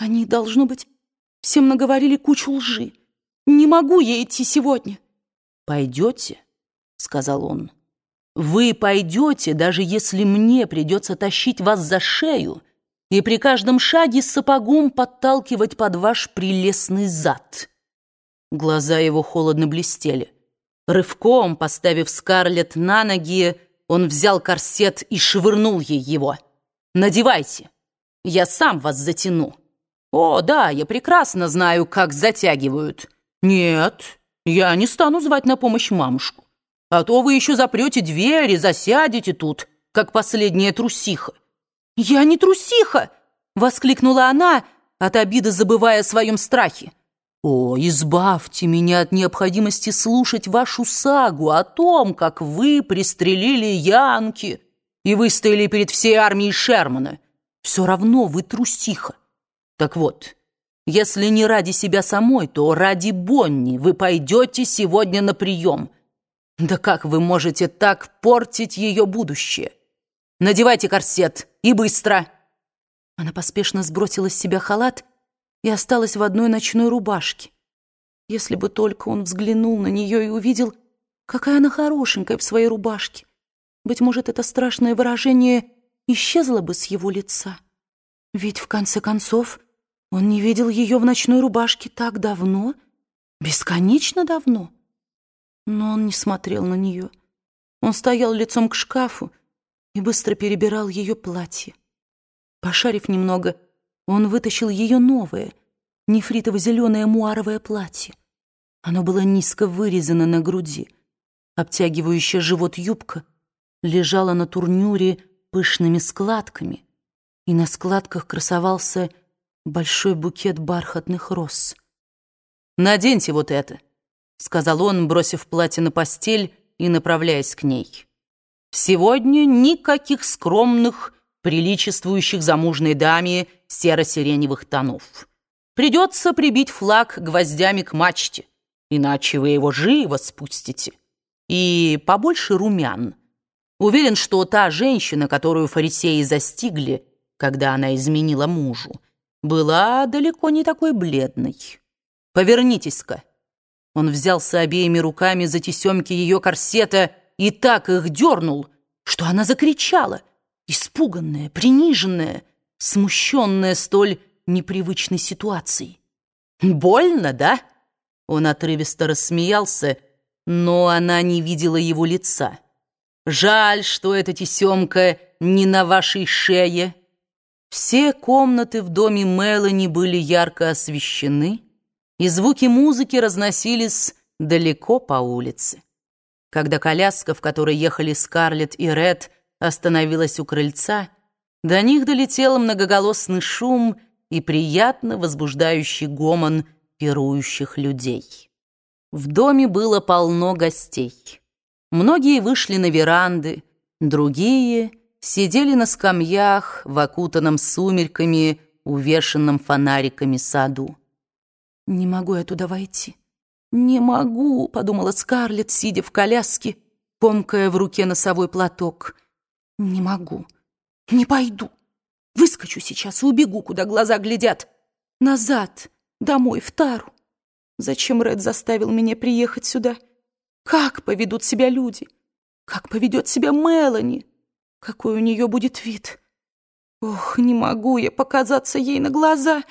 Они, должно быть, всем наговорили кучу лжи. Не могу я идти сегодня. «Пойдете?» — сказал он. «Вы пойдете, даже если мне придется тащить вас за шею и при каждом шаге сапогом подталкивать под ваш прелестный зад». Глаза его холодно блестели. Рывком, поставив Скарлетт на ноги, он взял корсет и швырнул ей его. «Надевайте, я сам вас затяну». «О, да, я прекрасно знаю, как затягивают». «Нет, я не стану звать на помощь мамушку. А то вы еще запрете двери, засядете тут, как последняя трусиха». «Я не трусиха!» — воскликнула она, от обиды забывая о своем страхе. «О, избавьте меня от необходимости слушать вашу сагу о том, как вы пристрелили Янки и выстояли перед всей армией Шермана. Все равно вы трусиха. Так вот, если не ради себя самой, то ради Бонни вы пойдете сегодня на прием. Да как вы можете так портить ее будущее? Надевайте корсет и быстро!» Она поспешно сбросила с себя халат и осталась в одной ночной рубашке. Если бы только он взглянул на нее и увидел, какая она хорошенькая в своей рубашке, быть может, это страшное выражение исчезло бы с его лица. Ведь, в конце концов, он не видел ее в ночной рубашке так давно, бесконечно давно. Но он не смотрел на нее. Он стоял лицом к шкафу и быстро перебирал ее платье. Пошарив немного, он вытащил ее новое, нефритово-зеленое муаровое платье. Оно было низко вырезано на груди. Обтягивающая живот юбка лежала на турнюре пышными складками, и на складках красовался большой букет бархатных роз. «Наденьте вот это», — сказал он, бросив платье на постель и направляясь к ней. «Сегодня никаких скромных приличествующих замужной даме серо-сиреневых тонов. Придется прибить флаг гвоздями к мачте, иначе вы его живо спустите. И побольше румян. Уверен, что та женщина, которую фарисеи застигли, когда она изменила мужу, была далеко не такой бледной. Повернитесь-ка. Он взялся обеими руками за тесемки ее корсета и так их дернул, что она закричала — испуганная, приниженная, смущенная столь непривычной ситуацией. «Больно, да?» Он отрывисто рассмеялся, но она не видела его лица. «Жаль, что эта тесемка не на вашей шее». Все комнаты в доме Мелани были ярко освещены, и звуки музыки разносились далеко по улице. Когда коляска, в которой ехали Скарлетт и Ред, остановилась у крыльца, до них долетел многоголосный шум и приятно возбуждающий гомон пирующих людей. В доме было полно гостей. Многие вышли на веранды, другие сидели на скамьях в окутанном сумерками, увешанном фонариками саду. «Не могу я туда войти. Не могу», — подумала Скарлетт, сидя в коляске, комкая в руке носовой платок — не могу, не пойду. Выскочу сейчас и убегу, куда глаза глядят. Назад, домой, в Тару. Зачем Ред заставил меня приехать сюда? Как поведут себя люди? Как поведет себя Мелани? Какой у нее будет вид? Ох, не могу я показаться ей на глаза.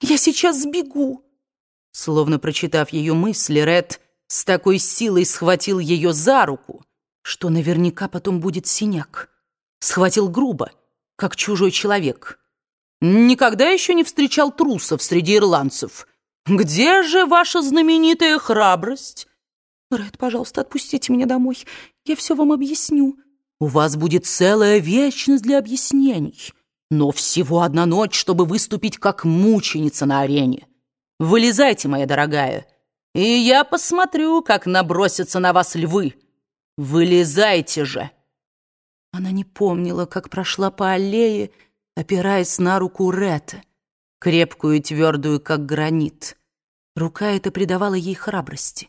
Я сейчас сбегу. Словно прочитав ее мысли, Ред с такой силой схватил ее за руку, что наверняка потом будет синяк схватил грубо, как чужой человек. Никогда еще не встречал трусов среди ирландцев. Где же ваша знаменитая храбрость? Рэд, пожалуйста, отпустите меня домой. Я все вам объясню. У вас будет целая вечность для объяснений. Но всего одна ночь, чтобы выступить как мученица на арене. Вылезайте, моя дорогая, и я посмотрю, как набросятся на вас львы. Вылезайте же!» Она не помнила, как прошла по аллее, опираясь на руку Ретта, крепкую и твердую, как гранит. Рука эта придавала ей храбрости.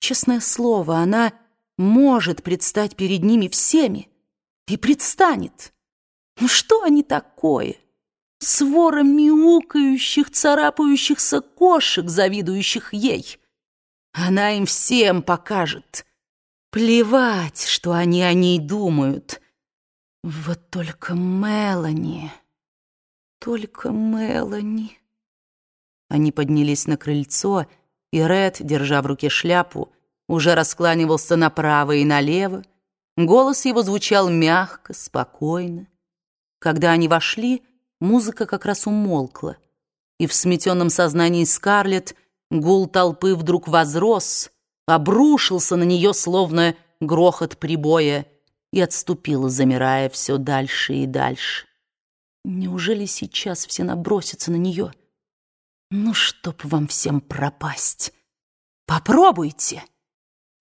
Честное слово, она может предстать перед ними всеми и предстанет. Ну что они такое? свора мяукающих, царапающихся кошек, завидующих ей. Она им всем покажет. Плевать, что они о ней думают. Вот только Мелани, только Мелани. Они поднялись на крыльцо, и Ред, держа в руке шляпу, уже раскланивался направо и налево. Голос его звучал мягко, спокойно. Когда они вошли, музыка как раз умолкла, и в сметенном сознании Скарлетт гул толпы вдруг возрос, обрушился на нее, словно грохот прибоя, и отступила, замирая все дальше и дальше. Неужели сейчас все набросятся на нее? Ну, чтоб вам всем пропасть! Попробуйте!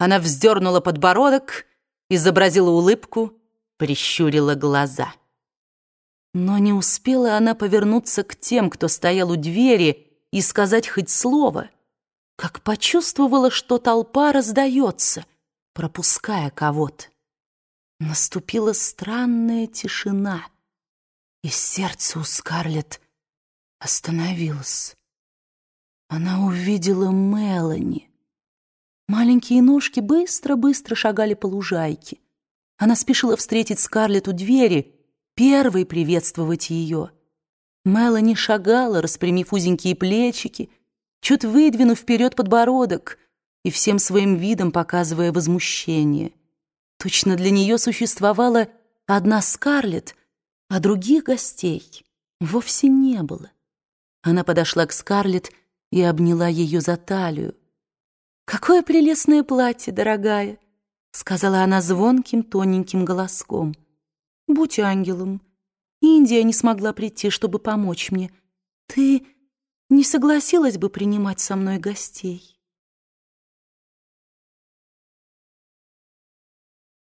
Она вздернула подбородок, изобразила улыбку, прищурила глаза. Но не успела она повернуться к тем, кто стоял у двери, и сказать хоть слово, как почувствовала, что толпа раздается, пропуская кого-то. Наступила странная тишина, и сердце у Скарлетт остановилось. Она увидела Мелани. Маленькие ножки быстро-быстро шагали по лужайке. Она спешила встретить Скарлетт у двери, первой приветствовать ее. Мелани шагала, распрямив узенькие плечики, чуть выдвинув вперед подбородок и всем своим видом показывая возмущение. Точно для нее существовала одна Скарлетт, а других гостей вовсе не было. Она подошла к Скарлетт и обняла ее за талию. «Какое прелестное платье, дорогая!» — сказала она звонким, тоненьким голоском. «Будь ангелом. Индия не смогла прийти, чтобы помочь мне. Ты не согласилась бы принимать со мной гостей?»